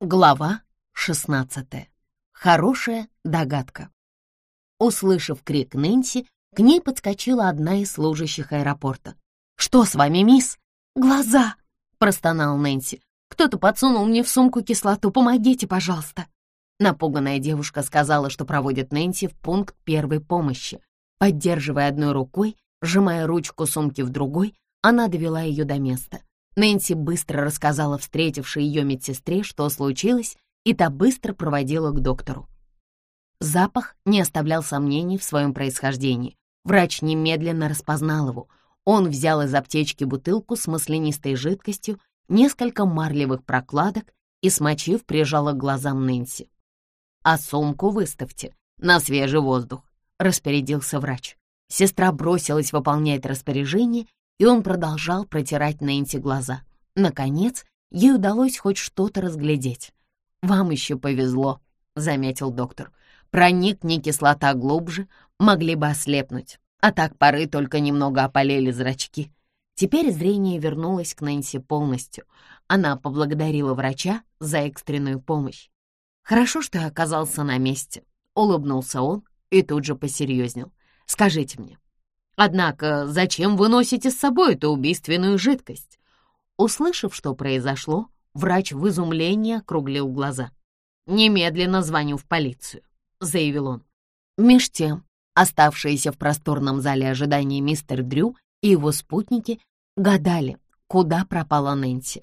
Глава 16. Хорошая догадка. Услышав крик Нэнси, к ней подскочила одна из служащих аэропорта. «Что с вами, мисс?» «Глаза!» — простонал Нэнси. «Кто-то подсунул мне в сумку кислоту. Помогите, пожалуйста!» Напуганная девушка сказала, что проводит Нэнси в пункт первой помощи. Поддерживая одной рукой, сжимая ручку сумки в другой, она довела ее до места. Нэнси быстро рассказала встретившей ее медсестре, что случилось, и та быстро проводила к доктору. Запах не оставлял сомнений в своем происхождении. Врач немедленно распознал его. Он взял из аптечки бутылку с маслянистой жидкостью, несколько марлевых прокладок и, смочив, прижала к глазам Нэнси. «А сумку выставьте на свежий воздух», — распорядился врач. Сестра бросилась выполнять распоряжение и он продолжал протирать Нэнси глаза. Наконец, ей удалось хоть что-то разглядеть. «Вам еще повезло», — заметил доктор. «Проникни кислота глубже, могли бы ослепнуть, а так поры только немного опалили зрачки». Теперь зрение вернулось к Нэнси полностью. Она поблагодарила врача за экстренную помощь. «Хорошо, что я оказался на месте», — улыбнулся он и тут же посерьезнел. «Скажите мне, Однако зачем вы носите с собой эту убийственную жидкость?» Услышав, что произошло, врач в изумлении округлил глаза. «Немедленно звоню в полицию», — заявил он. Меж тем, оставшиеся в просторном зале ожидания мистер Дрю и его спутники гадали, куда пропала Нэнси.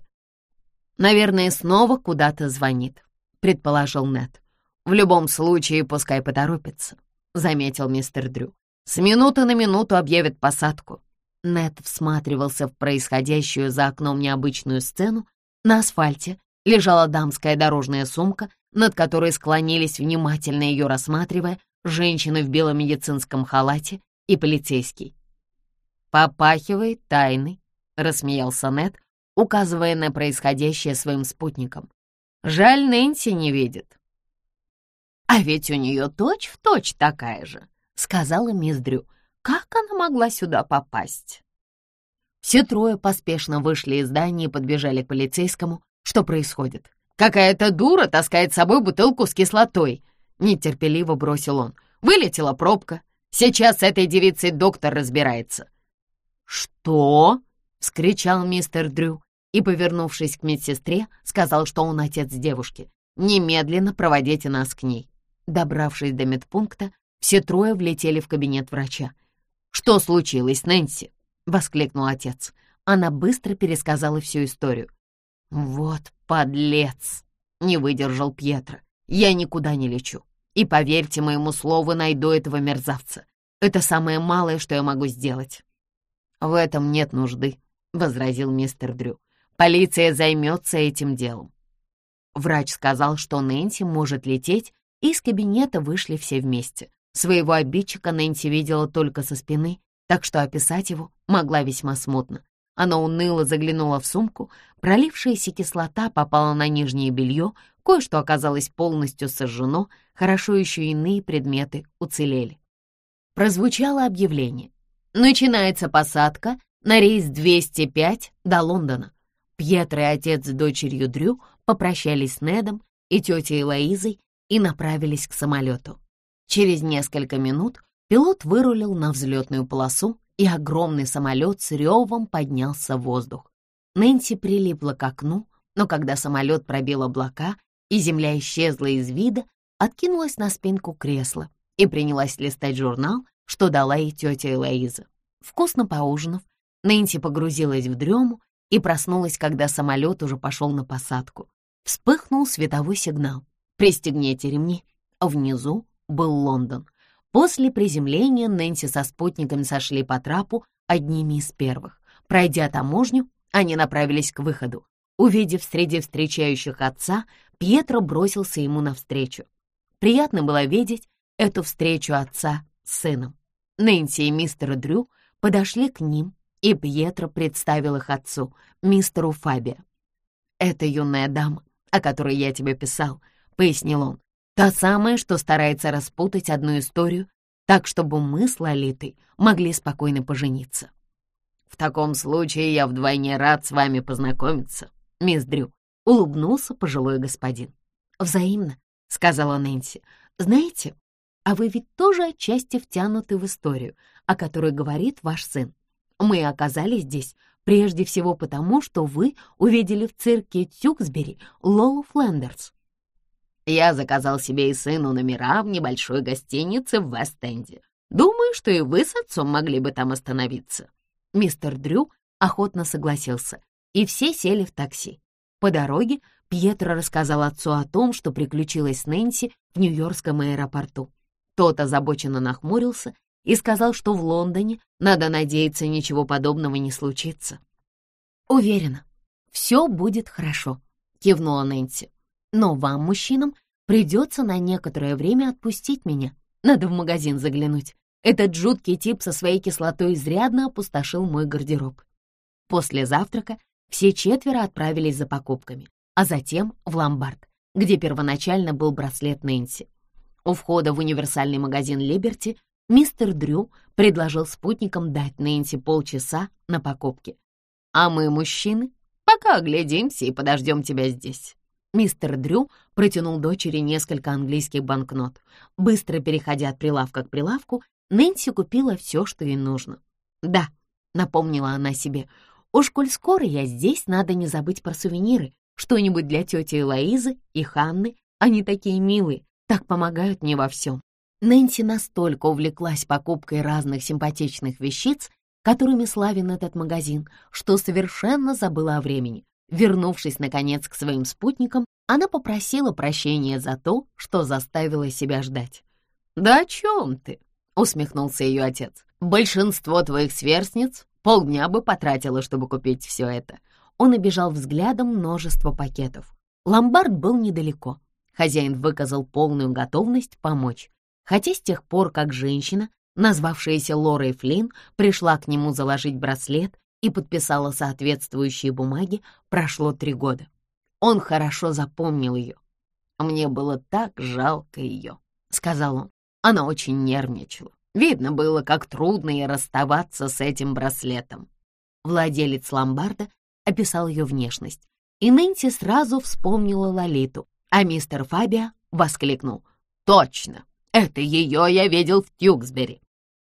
«Наверное, снова куда-то звонит», — предположил Нед. «В любом случае, пускай поторопится», — заметил мистер Дрю. С минуты на минуту объявят посадку. Нед всматривался в происходящую за окном необычную сцену. На асфальте лежала дамская дорожная сумка, над которой склонились, внимательно ее рассматривая, женщина в белом медицинском халате и полицейский. «Попахивает тайной», — рассмеялся Нед, указывая на происходящее своим спутникам. «Жаль, Нэнси не видит». «А ведь у нее точь-в-точь точь такая же», — сказала мисс Дрю. «Как она могла сюда попасть?» Все трое поспешно вышли из здания и подбежали к полицейскому. Что происходит? «Какая-то дура таскает с собой бутылку с кислотой!» Нетерпеливо бросил он. «Вылетела пробка. Сейчас с этой девицей доктор разбирается». «Что?» — вскричал мистер Дрю и, повернувшись к медсестре, сказал, что он отец девушки. «Немедленно проводите нас к ней». Добравшись до медпункта, все трое влетели в кабинет врача. «Что случилось, Нэнси?» — воскликнул отец. Она быстро пересказала всю историю. «Вот подлец!» — не выдержал Пьетро. «Я никуда не лечу. И поверьте моему слову, найду этого мерзавца. Это самое малое, что я могу сделать». «В этом нет нужды», — возразил мистер Дрю. «Полиция займется этим делом». Врач сказал, что Нэнси может лететь, и из кабинета вышли все вместе. Своего обидчика Нэнси видела только со спины, так что описать его могла весьма смутно. Она уныло заглянула в сумку, пролившаяся кислота попала на нижнее белье, кое-что оказалось полностью сожжено, хорошо еще иные предметы уцелели. Прозвучало объявление. Начинается посадка на рейс 205 до Лондона. Пьетро и отец с дочерью Дрю попрощались с Недом и тетей Лоизой и направились к самолету. Через несколько минут пилот вырулил на взлетную полосу, и огромный самолет с ревом поднялся в воздух. Нэнси прилипла к окну, но когда самолет пробил облака и земля исчезла из вида, откинулась на спинку кресла и принялась листать журнал, что дала ей тетя Элоиза. Вкусно поужинав, Нэнси погрузилась в дрему и проснулась, когда самолет уже пошел на посадку. Вспыхнул световой сигнал. «Пристегните ремни». а Внизу был Лондон. После приземления Нэнси со спутниками сошли по трапу одними из первых. Пройдя таможню, они направились к выходу. Увидев среди встречающих отца, Пьетро бросился ему навстречу. Приятно было видеть эту встречу отца с сыном. Нэнси и мистер Дрю подошли к ним, и Пьетро представил их отцу, мистеру Фабио. «Это юная дама, о которой я тебе писал», — пояснил он. Та самая, что старается распутать одну историю, так, чтобы мы с Лолитой могли спокойно пожениться. В таком случае я вдвойне рад с вами познакомиться, мисс Дрю, — улыбнулся пожилой господин. «Взаимно», — сказала Нэнси. «Знаете, а вы ведь тоже отчасти втянуты в историю, о которой говорит ваш сын. Мы оказались здесь прежде всего потому, что вы увидели в цирке Тюксбери Лолу Флендерс. Я заказал себе и сыну номера в небольшой гостинице в Вест-Энде. Думаю, что и вы с отцом могли бы там остановиться. Мистер Дрю охотно согласился, и все сели в такси. По дороге Пьетро рассказал отцу о том, что приключилось с Нэнси в Нью-Йоркском аэропорту. Тот озабоченно нахмурился и сказал, что в Лондоне, надо надеяться, ничего подобного не случится. «Уверена, все будет хорошо», — кивнула Нэнси. «Но вам, мужчинам, придется на некоторое время отпустить меня. Надо в магазин заглянуть. Этот жуткий тип со своей кислотой изрядно опустошил мой гардероб». После завтрака все четверо отправились за покупками, а затем в ломбард, где первоначально был браслет Нэнси. У входа в универсальный магазин «Либерти» мистер Дрю предложил спутникам дать Нэнси полчаса на покупки. «А мы, мужчины, пока оглядимся и подождем тебя здесь». Мистер Дрю протянул дочери несколько английских банкнот. Быстро переходя от прилавка к прилавку, Нэнси купила все, что ей нужно. «Да», — напомнила она себе, — Уж коль скоро я здесь, надо не забыть про сувениры. Что-нибудь для тети Элоизы и Ханны. Они такие милые, так помогают мне во всем. Нэнси настолько увлеклась покупкой разных симпатичных вещиц, которыми славен этот магазин, что совершенно забыла о времени. Вернувшись, наконец, к своим спутникам, она попросила прощения за то, что заставила себя ждать. «Да о чем ты?» — усмехнулся ее отец. «Большинство твоих сверстниц Полдня бы потратила, чтобы купить все это. Он обижал взглядом множество пакетов. Ломбард был недалеко. Хозяин выказал полную готовность помочь. Хотя с тех пор, как женщина, назвавшаяся Лорой Флинн, пришла к нему заложить браслет и подписала соответствующие бумаги, прошло три года. Он хорошо запомнил ее. «Мне было так жалко ее», — сказал он. Она очень нервничала. Видно было, как трудно ей расставаться с этим браслетом. Владелец ломбарда описал ее внешность, и Нэнси сразу вспомнила Лолиту, а мистер Фабиа воскликнул «Точно! Это ее я видел в Тюксбери!»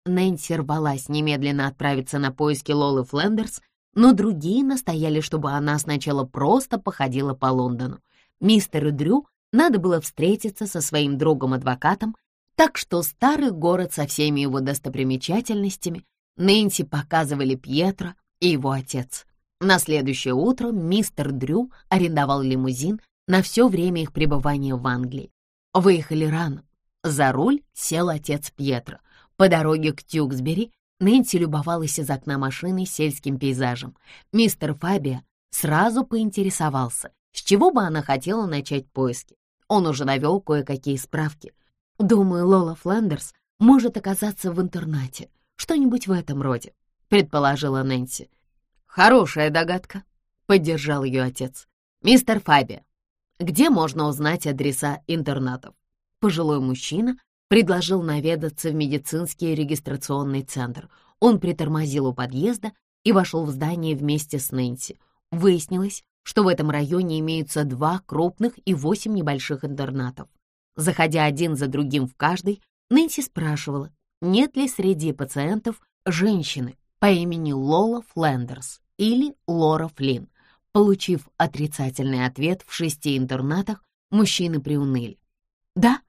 Нэнси рвалась немедленно отправиться на поиски Лолы Флендерс, но другие настояли, чтобы она сначала просто походила по Лондону. Мистеру Дрю надо было встретиться со своим другом-адвокатом так что старый город со всеми его достопримечательностями Нэнси показывали Пьетро и его отец. На следующее утро мистер Дрю арендовал лимузин на все время их пребывания в Англии. Выехали рано. За руль сел отец Пьетро. По дороге к Тюксбери Нэнси любовалась из окна машины сельским пейзажем. Мистер Фабия сразу поинтересовался, с чего бы она хотела начать поиски. Он уже навел кое-какие справки — Думаю, Лола Фландерс может оказаться в интернате. Что-нибудь в этом роде, предположила Нэнси. Хорошая догадка, поддержал ее отец. Мистер Фаби, где можно узнать адреса интернатов? Пожилой мужчина предложил наведаться в медицинский регистрационный центр. Он притормозил у подъезда и вошел в здание вместе с Нэнси. Выяснилось, что в этом районе имеются два крупных и восемь небольших интернатов. Заходя один за другим в каждый, Нэнси спрашивала, нет ли среди пациентов женщины по имени Лола Флендерс или Лора Флинн. Получив отрицательный ответ в шести интернатах, мужчины приуныли. «Да,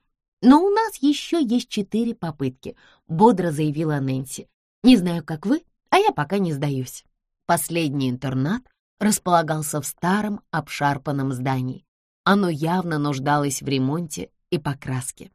но у нас еще есть четыре попытки», — бодро заявила Нэнси. «Не знаю, как вы, а я пока не сдаюсь». Последний интернат располагался в старом обшарпанном здании. Оно явно нуждалось в ремонте и покраски.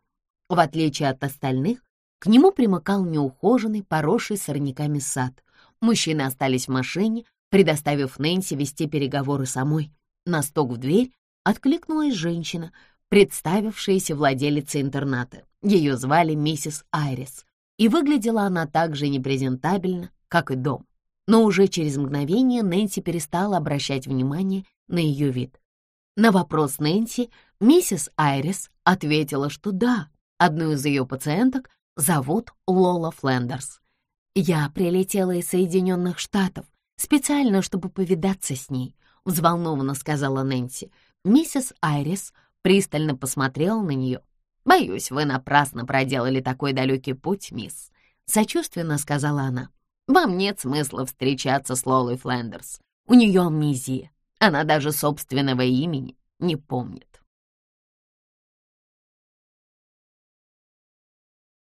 В отличие от остальных, к нему примыкал неухоженный, поросший сорняками сад. Мужчины остались в машине, предоставив Нэнси вести переговоры самой. На стук в дверь откликнулась женщина, представившаяся владелицей интерната. Ее звали миссис Айрис, и выглядела она так же непрезентабельно, как и дом. Но уже через мгновение Нэнси перестала обращать внимание на ее вид. На вопрос Нэнси миссис Айрис ответила, что да, одну из ее пациенток зовут Лола Флендерс. Я прилетела из Соединенных Штатов специально, чтобы повидаться с ней. — взволнованно сказала Нэнси. Миссис Айрис пристально посмотрела на нее. «Боюсь, вы напрасно проделали такой далекий путь, мисс», — сочувственно сказала она. «Вам нет смысла встречаться с Лолой Флендерс. У нее амнезия. Она даже собственного имени не помнит».